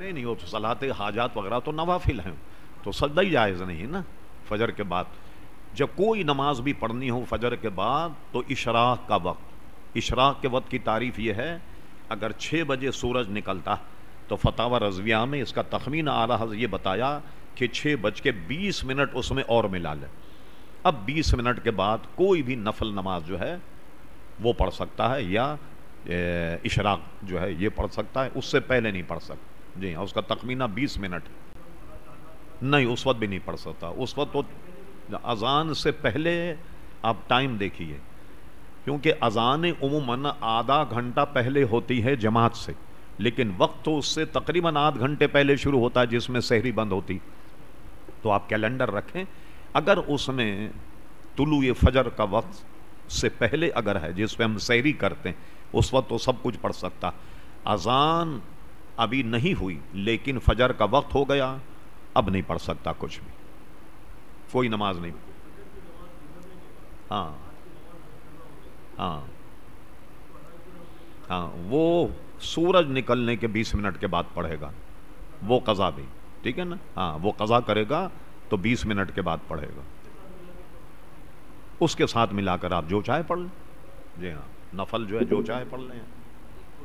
نہیں نہیں، وہ تو صلاحات حاجات وغیرہ تو نوافل ہیں۔ تو سجدہ ہی جائز نہیں نا فجر کے بعد۔ جب کوئی نماز بھی پڑھنی ہو فجر کے بعد تو اشراق کا وقت۔ اشراق کے وقت کی تعریف یہ ہے، اگر چھ بجے سورج نکلتا تو فتح رضویہ میں اس کا تخمین آ رہا یہ بتایا کہ چھ بج کے بیس منٹ اس میں اور ملا لے۔ اب بیس منٹ کے بعد کوئی بھی نفل نماز جو ہے، وہ پڑھ سکتا ہے یا اشراق جو ہے، یہ پڑھ سکتا ہے، اس سے پہلے نہیں پڑھ سکتا۔ جی ہاں اس کا تخمینہ بیس منٹ۔ نہیں، اس وقت بھی نہیں پڑھ سکتا۔ اس وقت تو اذان سے پہلے آپ ٹائم دیکھیے۔ کیونکہ اذان عموماً آدھا گھنٹہ پہلے ہوتی ہے جماعت سے، لیکن وقت تو اس سے تقریباً آدھ گھنٹے پہلے شروع ہوتا ہے جس میں سحری بند ہوتی۔ تو آپ کیلنڈر رکھیں۔ اگر اس میں طلوع فجر کا وقت سے پہلے اگر ہے جس پہ ہم سحری کرتے ہیں، اس وقت تو سب کچھ پڑھ سکتا۔ اذان ابھی نہیں ہوئی، لیکن فجر کا وقت ہو گیا، اب نہیں پڑھ سکتا کچھ بھی۔ کوئی نماز نہیں۔ ہاں۔ ہاں۔ ہاں وہ سورج نکلنے کے بیس منٹ کے بعد پڑھے گا۔ وہ قضا بھی۔ ٹھیک ہے نا؟ ہاں وہ قضا کرے گا تو بیس منٹ کے بعد پڑھے گا۔ اس کے ساتھ ملا کر آپ جو چاہے پڑھ لیں۔ جی ہاں نفل جو ہے جو چاہے پڑھ لیں۔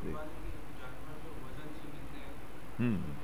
جی۔ ہوں